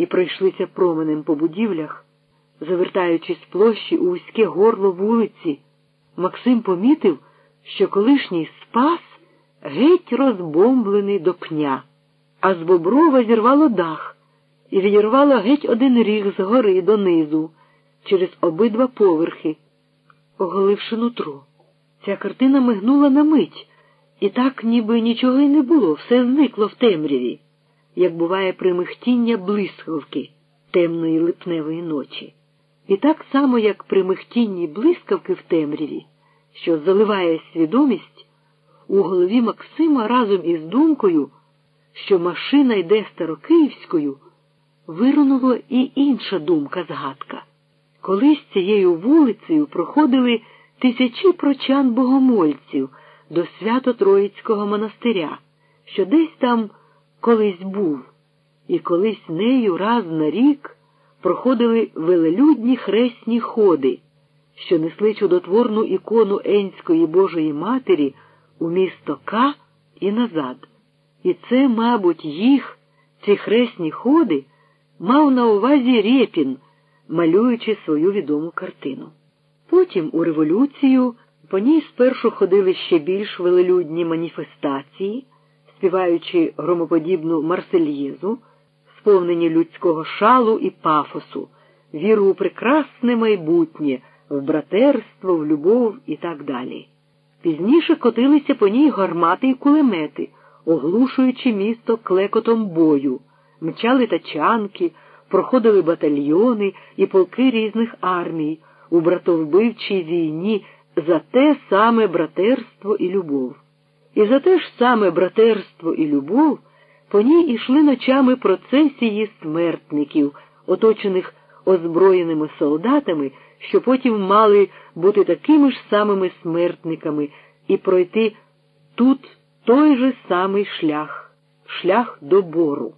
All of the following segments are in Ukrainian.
і пройшлися променем по будівлях, завертаючись з площі у вузьке горло вулиці, Максим помітив, що колишній спас геть розбомблений до пня, а з боброва зірвало дах і відірвало геть один ріг з гори донизу через обидва поверхи, оголивши нутро. Ця картина мигнула на мить, і так, ніби нічого й не було, все зникло в темряві, як буває примихтіння блискавки темної липневої ночі. І так само, як при михтінні блискавки в темряві, що заливає свідомість, у голові Максима разом із думкою, що машина йде старокиївською, вирунула і інша думка згадка. Колись цією вулицею проходили тисячі прочан богомольців до свято Троїцького монастиря, що десь там колись був, і колись нею раз на рік проходили велелюдні хресні ходи, що несли чудотворну ікону Енської Божої Матері у місто К і назад. І це, мабуть, їх, ці хресні ходи, мав на увазі Рєпін, малюючи свою відому картину. Потім у революцію по ній спершу ходили ще більш велелюдні маніфестації, співаючи громоподібну Марсельєзу, сповнені людського шалу і пафосу, віру у прекрасне майбутнє, в братерство, в любов і так далі. Пізніше котилися по ній гармати й кулемети, оглушуючи місто клекотом бою, мчали тачанки, проходили батальйони і полки різних армій у братовбивчій війні за те саме братерство і любов. І за те ж саме братерство і любов по ній ішли ночами процесії смертників, оточених озброєними солдатами, що потім мали бути такими ж самими смертниками і пройти тут той же самий шлях, шлях до бору.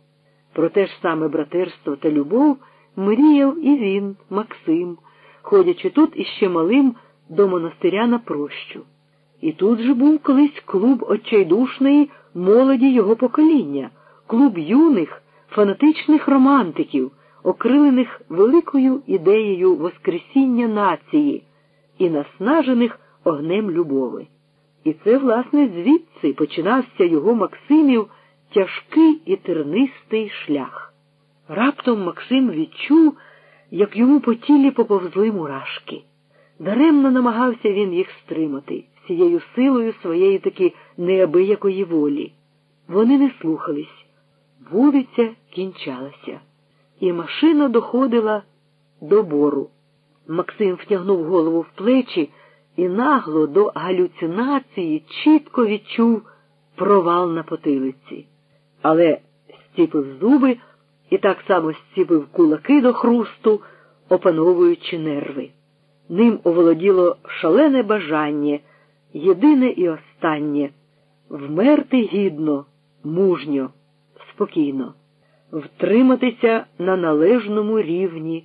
Про те ж саме братерство та любов мріяв і він, Максим, ходячи тут іще малим до монастиря на прощу. І тут же був колись клуб отчайдушної молоді його покоління, клуб юних, фанатичних романтиків, окрилених великою ідеєю Воскресіння нації і наснажених огнем любови. І це, власне, звідси починався його Максимів тяжкий і тернистий шлях. Раптом Максим відчув, як йому по тілі поповзли мурашки. Даремно намагався він їх стримати всією силою своєї таки неабиякої волі. Вони не слухались. Вулиця кінчалася, і машина доходила до бору. Максим втягнув голову в плечі і нагло до галюцинації чітко відчув провал на потилиці. Але стіпив зуби і так само зціпив кулаки до хрусту, опановуючи нерви. Ним оволоділо шалене бажання, єдине і останнє вмерти гідно, мужньо, спокійно, втриматися на належному рівні,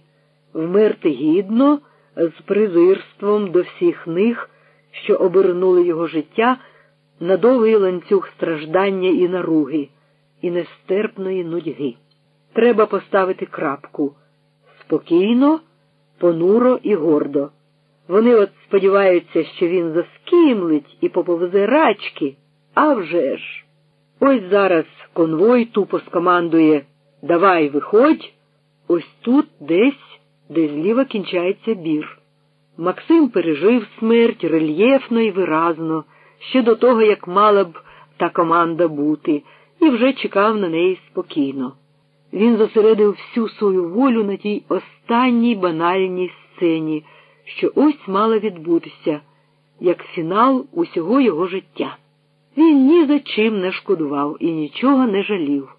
вмерти гідно з презирством до всіх них, що обернули його життя на довгий ланцюг страждання і наруги, і нестерпної нудьги. Треба поставити крапку спокійно, понуро і гордо. Вони от сподіваються, що він заскімлить і поповзе рачки, а вже ж. Ось зараз конвой тупо скомандує Давай виходь, ось тут десь, де зліва кінчається бір. Максим пережив смерть рельєфно і виразно, ще до того, як мала б та команда бути, і вже чекав на неї спокійно. Він зосередив всю свою волю на тій останній банальній сцені, що ось мала відбутися, як фінал усього його життя. Він ні за чим не шкодував і нічого не жалів.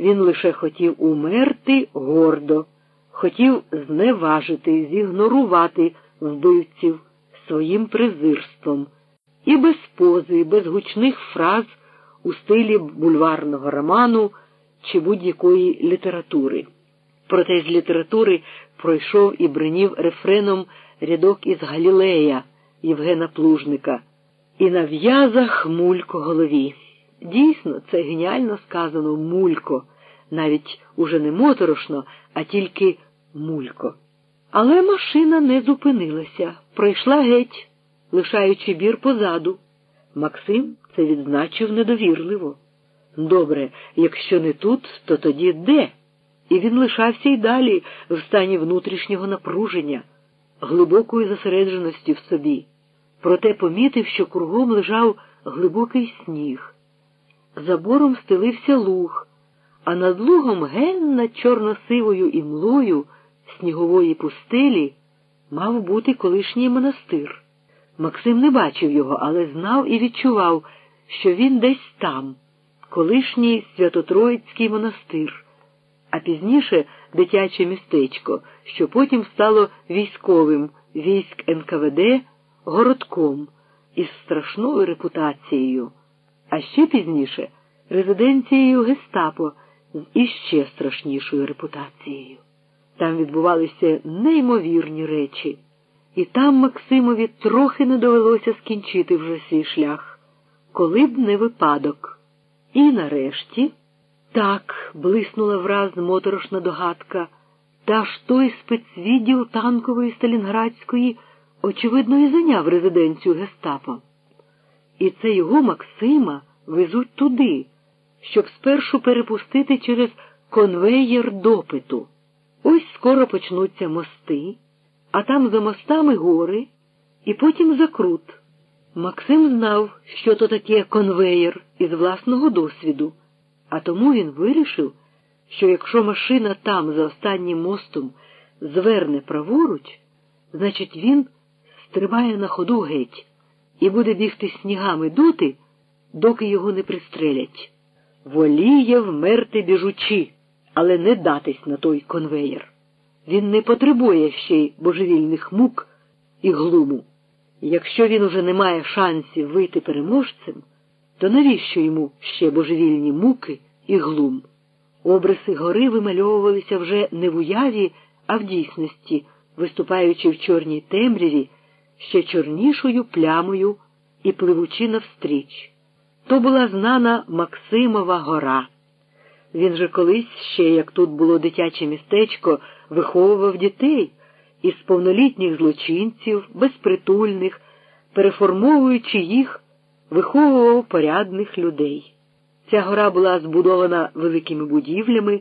Він лише хотів умерти гордо, хотів зневажити, зігнорувати вбивців своїм презирством і без пози, без гучних фраз у стилі бульварного роману чи будь-якої літератури. Проте з літератури пройшов і бринів рефреном рядок із Галілея Євгена Плужника, і на в'язах мулько голові. Дійсно, це геніально сказано мулько, навіть уже не моторошно, а тільки мулько. Але машина не зупинилася, пройшла геть, лишаючи бір позаду. Максим це відзначив недовірливо. Добре, якщо не тут, то тоді де? І він лишався й далі в стані внутрішнього напруження, глибокої зосередженості в собі. Проте помітив, що кругом лежав глибокий сніг. Забором стелився луг, а над лугом ген над чорносивою імлою снігової пустелі мав бути колишній монастир. Максим не бачив його, але знав і відчував, що він десь там, колишній Святотроїцький монастир, а пізніше дитяче містечко, що потім стало військовим військ НКВД городком із страшною репутацією, а ще пізніше резиденцією Гестапо з іще страшнішою репутацією. Там відбувалися неймовірні речі, і там Максимові трохи не довелося скінчити вже свій шлях, коли б не випадок. І нарешті так блиснула враз моторошна догадка, та ж той спецвідділ танкової Сталінградської, очевидно, і зайняв резиденцію Гестапо. І це його Максима везуть туди, щоб спершу перепустити через конвеєр допиту. Ось скоро почнуться мости, а там за мостами гори, і потім закрут. Максим знав, що то таке конвеєр із власного досвіду, а тому він вирішив, що якщо машина там за останнім мостом зверне праворуч, значить він стрибає на ходу геть і буде бігти снігами доти, доки його не пристрелять. Воліє вмерти біжучи, але не датись на той конвеєр. Він не потребує ще й божевільних мук і глуму. Якщо він уже не має шансів вийти переможцем, то навіщо йому ще божевільні муки і глум? Обриси гори вимальовувалися вже не в уяві, а в дійсності, виступаючи в чорній темряві, ще чорнішою плямою і пливучи навстріч. То була знана Максимова гора. Він же колись ще, як тут було дитяче містечко, виховував дітей із повнолітніх злочинців, безпритульних, переформовуючи їх, виховував порядних людей. Ця гора була збудована великими будівлями,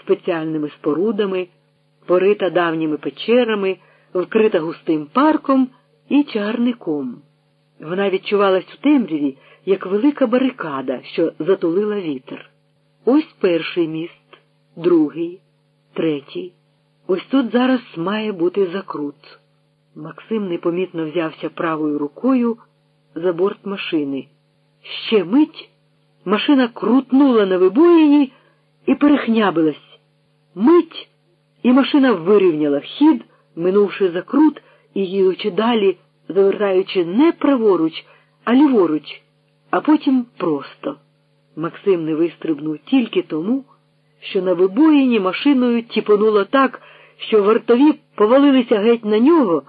спеціальними спорудами, порита давніми печерами, вкрита густим парком і чарником. Вона відчувалась у темряві, як велика барикада, що затулила вітер. Ось перший міст, другий, третій. Ось тут зараз має бути закрут. Максим непомітно взявся правою рукою за борт машини. Ще мить машина крутнула на вибоїні і перехнябилась. Мить, і машина вирівняла хід, минувши закрут і їдучи далі, завертаючи не праворуч, а ліворуч, а потім просто. Максим не вистрибнув тільки тому, що на вибоїні машиною тіпонуло так, що вартові повалилися геть на нього,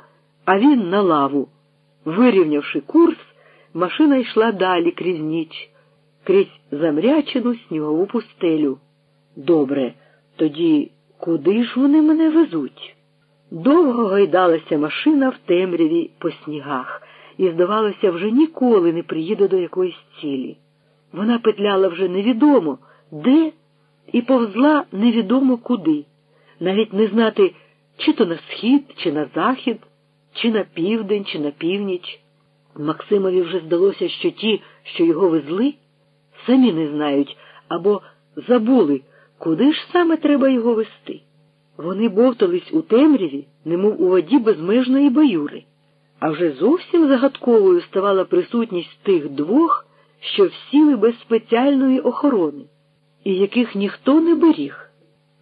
а він на лаву. Вирівнявши курс, машина йшла далі крізь ніч, крізь замрячену снігову пустелю. Добре, тоді куди ж вони мене везуть? Довго гайдалася машина в темряві по снігах і, здавалося, вже ніколи не приїде до якоїсь цілі. Вона петляла вже невідомо де і повзла невідомо куди, навіть не знати, чи то на схід, чи на захід, чи на південь, чи на північ. Максимові вже здалося, що ті, що його везли, самі не знають або забули, куди ж саме треба його вести. Вони бовтались у темряві, немов у воді безмежної баюри, а вже зовсім загадковою ставала присутність тих двох що всіли без спеціальної охорони, і яких ніхто не беріг.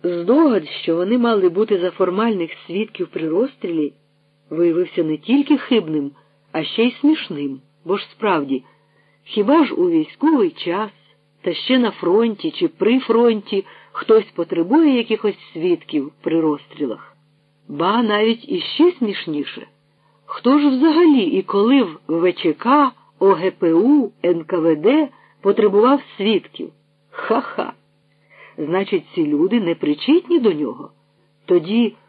Здогад, що вони мали бути за формальних свідків при розстрілі, виявився не тільки хибним, а ще й смішним, бо ж справді, хіба ж у військовий час, та ще на фронті чи при фронті хтось потребує якихось свідків при розстрілах? Ба навіть іще смішніше. Хто ж взагалі і коли в ВЧК ОГПУ, НКВД потребував свідків. Ха-ха. значить, ці люди не причетні до нього. Тоді